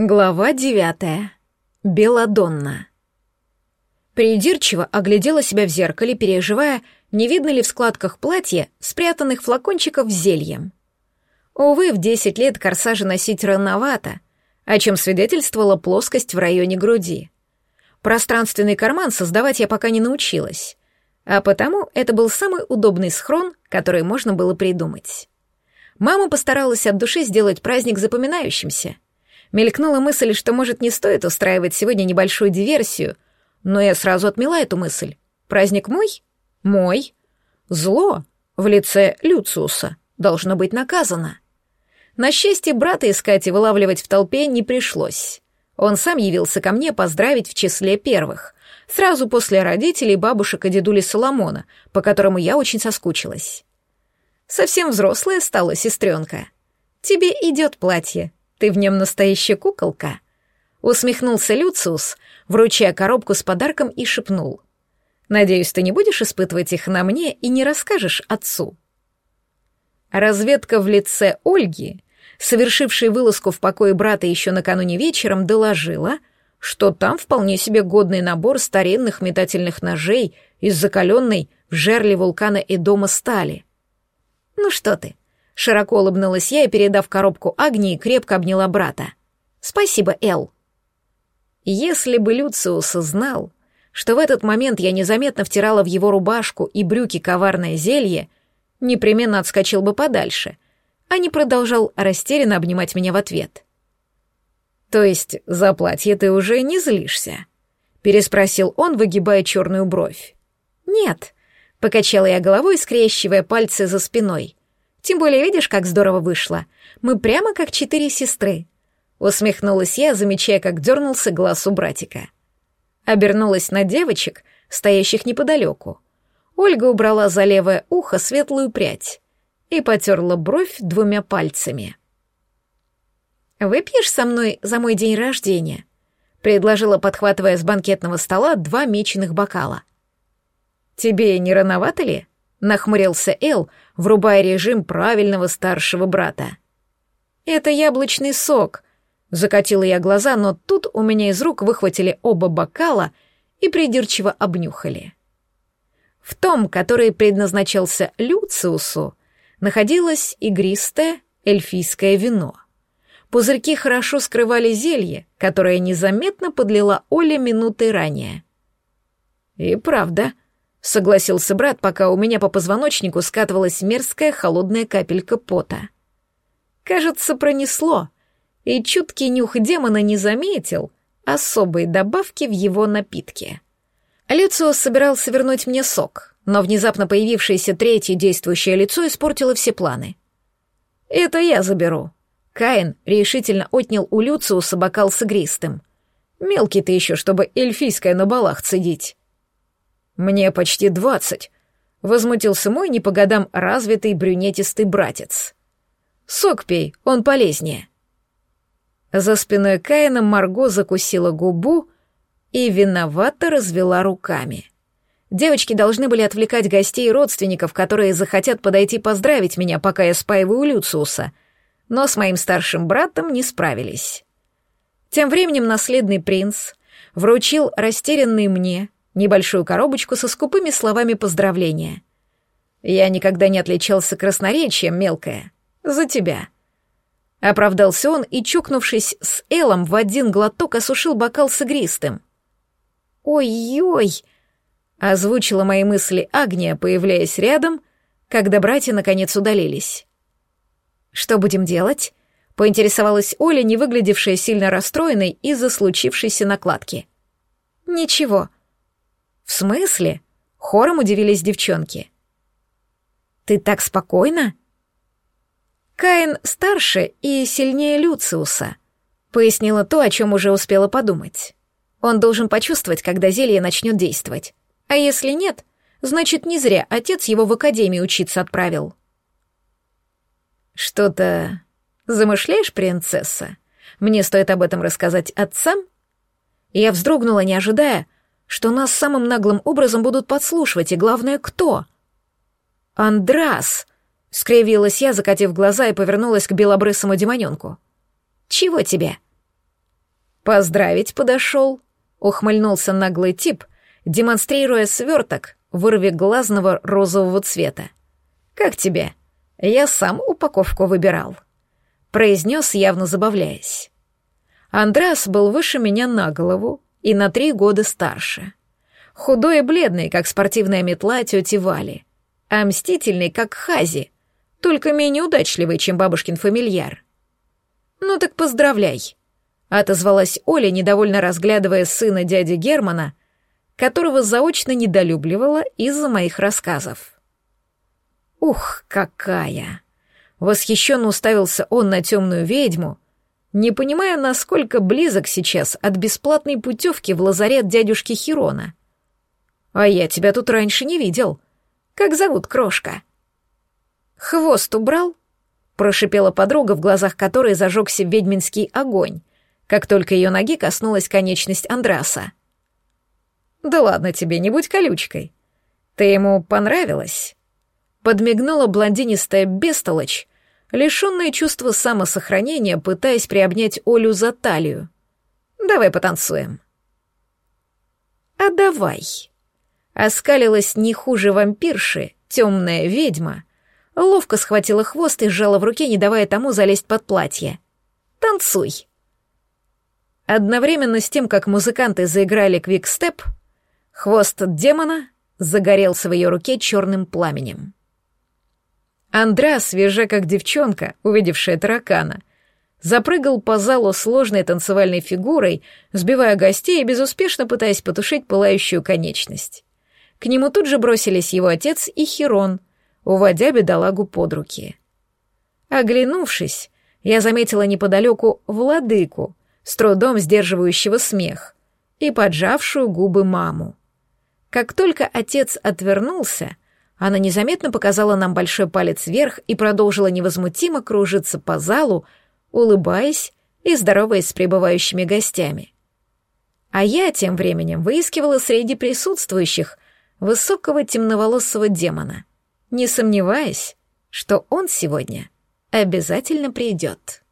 Глава девятая. Беладонна. Придирчиво оглядела себя в зеркале, переживая, не видно ли в складках платья спрятанных флакончиков с зельем. Увы, в десять лет корсажи носить рановато, о чем свидетельствовала плоскость в районе груди. Пространственный карман создавать я пока не научилась, а потому это был самый удобный схрон, который можно было придумать. Мама постаралась от души сделать праздник запоминающимся — Мелькнула мысль, что, может, не стоит устраивать сегодня небольшую диверсию, но я сразу отмела эту мысль. Праздник мой? Мой. Зло в лице Люциуса должно быть наказано. На счастье, брата искать и вылавливать в толпе не пришлось. Он сам явился ко мне поздравить в числе первых, сразу после родителей, бабушек и дедули Соломона, по которому я очень соскучилась. Совсем взрослая стала сестренка. Тебе идет платье, ты в нем настоящая куколка?» Усмехнулся Люциус, вручая коробку с подарком и шепнул. «Надеюсь, ты не будешь испытывать их на мне и не расскажешь отцу». Разведка в лице Ольги, совершившей вылазку в покое брата еще накануне вечером, доложила, что там вполне себе годный набор старинных метательных ножей из закаленной в жерле вулкана и дома стали. «Ну что ты, Широко улыбнулась я и, передав коробку Агнии, крепко обняла брата. «Спасибо, Эл». Если бы Люциус знал, что в этот момент я незаметно втирала в его рубашку и брюки коварное зелье, непременно отскочил бы подальше, а не продолжал растерянно обнимать меня в ответ. «То есть за платье ты уже не злишься?» — переспросил он, выгибая черную бровь. «Нет», — покачала я головой, скрещивая пальцы за спиной. Тем более, видишь, как здорово вышло. Мы прямо как четыре сестры. Усмехнулась я, замечая, как дернулся глаз у братика. Обернулась на девочек, стоящих неподалеку. Ольга убрала за левое ухо светлую прядь и потерла бровь двумя пальцами. «Выпьешь со мной за мой день рождения?» — предложила, подхватывая с банкетного стола два меченых бокала. «Тебе не рановато ли?» — нахмурился Эл, врубая режим правильного старшего брата. «Это яблочный сок», — закатила я глаза, но тут у меня из рук выхватили оба бокала и придирчиво обнюхали. В том, который предназначался Люциусу, находилось игристое эльфийское вино. Пузырьки хорошо скрывали зелье, которое незаметно подлила Оля минуты ранее. И правда — согласился брат, пока у меня по позвоночнику скатывалась мерзкая холодная капелька пота. Кажется, пронесло, и чуткий нюх демона не заметил особой добавки в его напитке. Люциус собирался вернуть мне сок, но внезапно появившееся третье действующее лицо испортило все планы. «Это я заберу». Каин решительно отнял у Люциуса бокал с игристым. «Мелкий ты еще, чтобы эльфийское на балах цедить». «Мне почти двадцать», — возмутился мой не по годам развитый брюнетистый братец. «Сок пей, он полезнее». За спиной Каина Марго закусила губу и виновато развела руками. Девочки должны были отвлекать гостей и родственников, которые захотят подойти поздравить меня, пока я спаиваю Люциуса, но с моим старшим братом не справились. Тем временем наследный принц вручил растерянный мне небольшую коробочку со скупыми словами поздравления. «Я никогда не отличался красноречием, мелкая. За тебя». Оправдался он и, чукнувшись с Элом, в один глоток осушил бокал с игристым. «Ой-ой!» — озвучила мои мысли Агния, появляясь рядом, когда братья наконец удалились. «Что будем делать?» — поинтересовалась Оля, не выглядевшая сильно расстроенной из-за случившейся накладки. «Ничего», «В смысле?» — хором удивились девчонки. «Ты так спокойно?» «Каин старше и сильнее Люциуса», — пояснила то, о чем уже успела подумать. «Он должен почувствовать, когда зелье начнет действовать. А если нет, значит, не зря отец его в академию учиться отправил». «Что-то замышляешь, принцесса? Мне стоит об этом рассказать отцам?» Я вздрогнула, не ожидая, — что нас самым наглым образом будут подслушивать, и главное, кто? «Андрас!» — скривилась я, закатив глаза и повернулась к белобрысому демоненку. «Чего тебе?» «Поздравить подошел», — ухмыльнулся наглый тип, демонстрируя сверток вырви глазного розового цвета. «Как тебе? Я сам упаковку выбирал», — произнес, явно забавляясь. Андрас был выше меня на голову и на три года старше. Худой и бледный, как спортивная метла тети Вали, а мстительный, как Хази, только менее удачливый, чем бабушкин фамильяр. «Ну так поздравляй», — отозвалась Оля, недовольно разглядывая сына дяди Германа, которого заочно недолюбливала из-за моих рассказов. «Ух, какая!» Восхищенно уставился он на темную ведьму, не понимая, насколько близок сейчас от бесплатной путевки в лазарет дядюшки Хирона. «А я тебя тут раньше не видел. Как зовут крошка?» «Хвост убрал?» — прошипела подруга, в глазах которой зажегся ведьминский огонь, как только ее ноги коснулась конечность Андраса. «Да ладно тебе, не будь колючкой. Ты ему понравилась?» Подмигнула блондинистая бестолочь, лишенная чувства самосохранения, пытаясь приобнять Олю за талию. «Давай потанцуем». «А давай». Оскалилась не хуже вампирши, темная ведьма, ловко схватила хвост и сжала в руке, не давая тому залезть под платье. «Танцуй». Одновременно с тем, как музыканты заиграли квикстеп, хвост демона загорелся в ее руке черным пламенем. Андра, свежа как девчонка, увидевшая таракана, запрыгал по залу сложной танцевальной фигурой, сбивая гостей и безуспешно пытаясь потушить пылающую конечность. К нему тут же бросились его отец и Хирон, уводя бедолагу под руки. Оглянувшись, я заметила неподалеку владыку, с трудом сдерживающего смех, и поджавшую губы маму. Как только отец отвернулся, она незаметно показала нам большой палец вверх и продолжила невозмутимо кружиться по залу, улыбаясь и здороваясь с прибывающими гостями. А я тем временем выискивала среди присутствующих высокого темноволосого демона, не сомневаясь, что он сегодня обязательно придет.